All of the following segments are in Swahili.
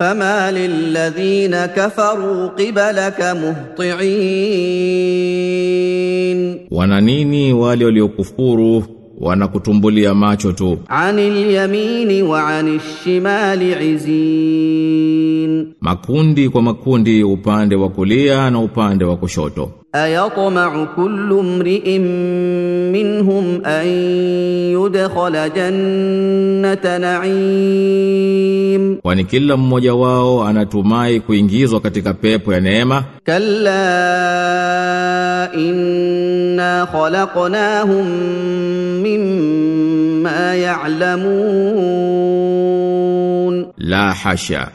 فما للذين كفروا قبلك مهطعين Wana nini wale waliokufuru wanakutumbulia macho tu عن اليمين وعن الشمال عزين makundi kwa makundi upande wa kulia na upande wa kushoto أيطمع كل امرئ منهم أن yudkhala jannata na'im, kwani kila mmoja wao anatumai kuingizwa katika pepo ya neema. Kalla inna khalaqnahum mimma ya'lamun, la hasha.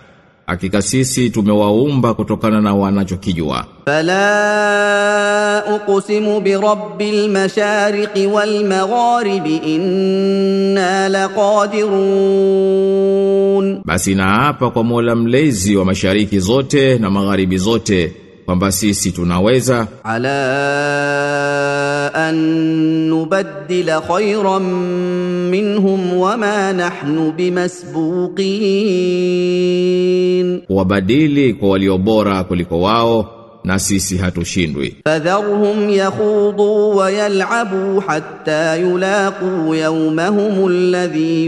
Hakika sisi tumewaumba kutokana na wanachokijua. Fala uqsimu bi rabbil mashariqi wal magharibi inna laqadirun, basi naapa kwa Mola mlezi wa mashariki zote na magharibi zote kwamba sisi tunaweza. Ala an nubaddila khayran minhum wama nahnu bimasbuqin wabadili kwa waliobora kuliko wao na sisi hatushindwi. Fadharhum yakhudu wa yal'abu hatta yulaqu yawmahum alladhi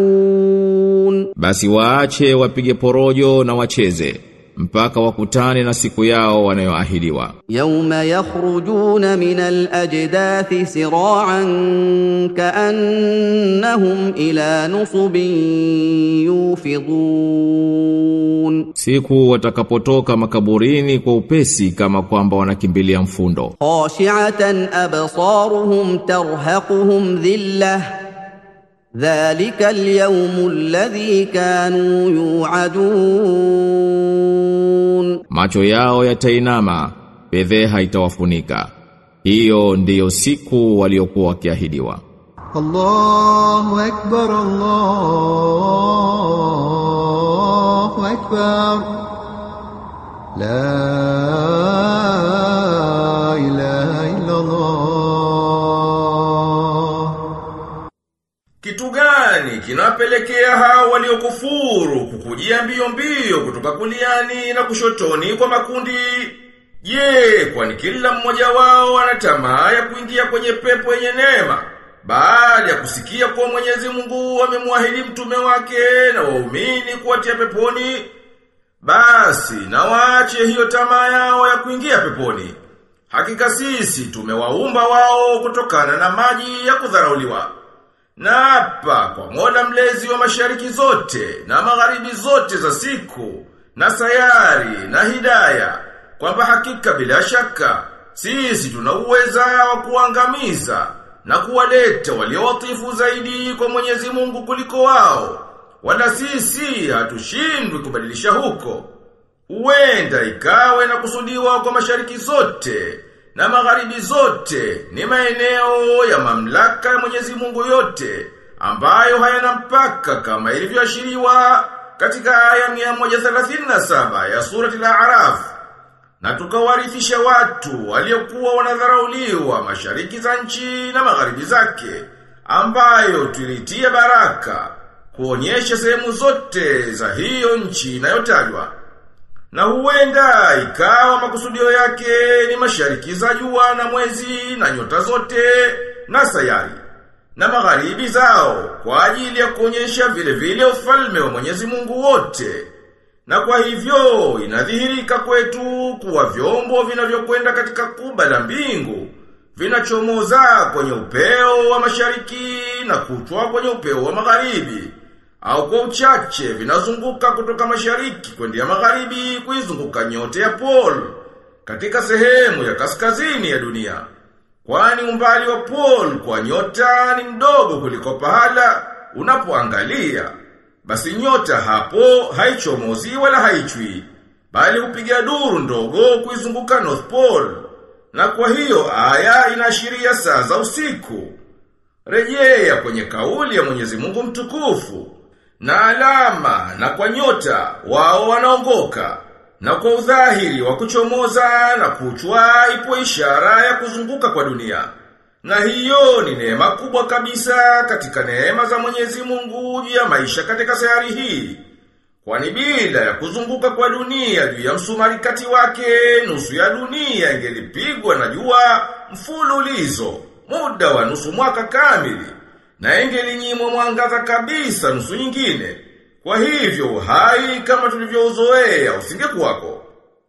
yu'adun, basi waache wapige porojo na wacheze mpaka wakutane na siku yao wanayoahidiwa. Yauma yakhrujuna min al-ajdathi sira'an ka'annahum ila nusubin yufidun, siku watakapotoka makaburini kwa upesi kama kwamba wanakimbilia mfundo. Khashi'atan absaruhum tarhaquhum dhillah ذلك اليوم الذي كانوا يوعدون macho yao yatainama fedheha itawafunika hiyo ndiyo siku waliokuwa wakiahidiwa الله أكبر الله أكبر لا gani kinawapelekea hao waliokufuru kukujia mbio mbio kutoka kuliani na kushotoni kwa makundi? Je, kwani kila mmoja wao ana tamaa ya kuingia kwenye pepo yenye neema baada ya kusikia kuwa Mwenyezi Mungu amemwahidi mtume wake na waumini kuwatia peponi? Basi na waache hiyo tamaa yao ya kuingia peponi. Hakika sisi tumewaumba wao kutokana na maji ya kudharauliwa. Na hapa kwa mola mlezi wa mashariki zote na magharibi zote za siku na sayari na hidaya kwamba hakika bila shaka sisi tuna uweza wa kuangamiza na kuwaleta waliowatifu zaidi kwa Mwenyezi Mungu kuliko wao wala sisi hatushindwi kubadilisha huko. Uenda ikawe na kusudiwa kwa mashariki zote na magharibi zote ni maeneo ya mamlaka ya Mwenyezi Mungu yote ambayo hayana mpaka kama ilivyoashiriwa katika aya 137 ya surati al-A'raf na tukawarithisha watu waliokuwa wanadharauliwa mashariki za nchi na magharibi zake ambayo tulitia baraka kuonyesha sehemu zote za hiyo nchi inayotajwa na huenda ikawa makusudio yake ni mashariki za jua na mwezi na nyota zote na sayari na magharibi zao kwa ajili ya kuonyesha vile vile ufalme wa Mwenyezi Mungu wote. Na kwa hivyo inadhihirika kwetu kuwa vyombo vinavyokwenda katika kuba la mbingu vinachomoza kwenye upeo wa mashariki na kutwa kwenye upeo wa magharibi au kwa uchache vinazunguka kutoka mashariki kwenda magharibi kuizunguka nyote ya pol katika sehemu ya kaskazini ya dunia. Kwani umbali wa pol kwa nyota ni mdogo kuliko pahala unapoangalia. Basi nyota hapo haichomozi wala haichwi, bali hupiga duru ndogo kuizunguka North Pole. Na kwa hiyo aya inaashiria saa za usiku. Rejea kwenye kauli ya Mwenyezi Mungu mtukufu na alama na kwa nyota wao wanaongoka na kwa udhahiri wa kuchomoza na kuchwa ipo ishara ya kuzunguka kwa dunia. Na hiyo ni neema kubwa kabisa katika neema za Mwenyezi Mungu juu ya maisha katika sayari hii. Kwani bila ya kuzunguka kwa dunia juu ya msumari kati wake, nusu ya dunia ingelipigwa na jua mfululizo, muda wa nusu mwaka kamili, na ingelinyimwa mwangaza kabisa nusu nyingine. Kwa hivyo uhai kama tulivyouzoea usingekuwako.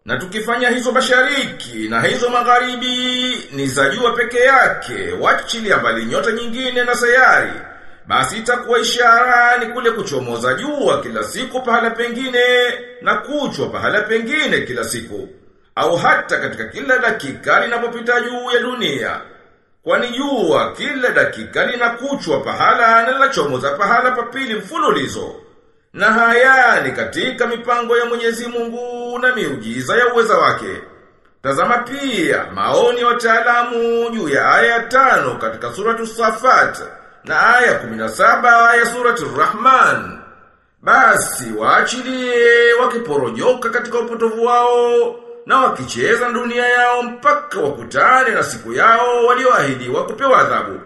Na tukifanya hizo mashariki na hizo magharibi ni za jua peke yake, wachilia mbali nyota nyingine na sayari. Basi itakuwa ishara ni kule kuchomoza jua kila siku pahala pengine na kuchwa pahala pengine kila siku. Au hata katika kila dakika linapopita juu ya dunia. Kwani jua kila dakika linakuchwa pahala na linachomoza pahala papili mfululizo. Na haya ni katika mipango ya Mwenyezi Mungu na miujiza ya uweza wake. Tazama pia maoni ya wataalamu juu ya aya tano katika suratu Safat na aya 17 ya suratu Rahman. Basi waachilie wakiporojoka katika upotovu wao na wakicheza na dunia yao mpaka wakutane na siku yao walioahidiwa kupewa adhabu.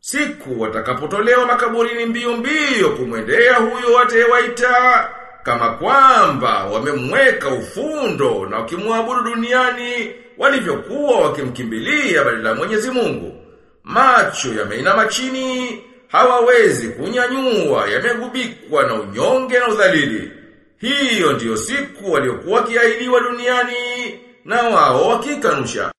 Siku watakapotolewa makaburini mbio mbio kumwendea huyo watewaita kama kwamba wamemweka ufundo na wakimwabudu duniani walivyokuwa wakimkimbilia badala Mwenyezi Mungu. Macho yameinama chini, hawawezi kunyanyua, yamegubikwa na unyonge na udhalili. Hiyo ndiyo siku waliokuwa kiahidiwa duniani na wao wakikanusha.